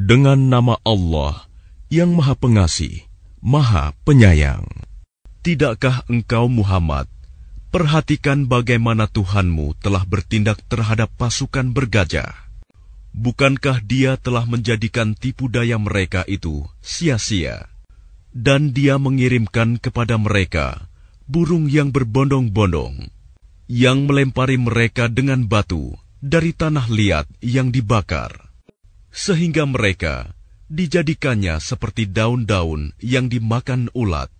Dengan nama Allah yang Maha Pengasih, Maha Penyayang. Tidakkah engkau Muhammad perhatikan bagaimana Tuhanmu telah bertindak terhadap pasukan bergajah? Bukankah dia telah menjadikan tipu daya mereka itu sia-sia? Dan dia mengirimkan kepada mereka burung yang berbondong-bondong, yang melempari mereka dengan batu dari tanah liat yang dibakar, sehingga mereka dijadikannya seperti daun-daun yang dimakan ulat.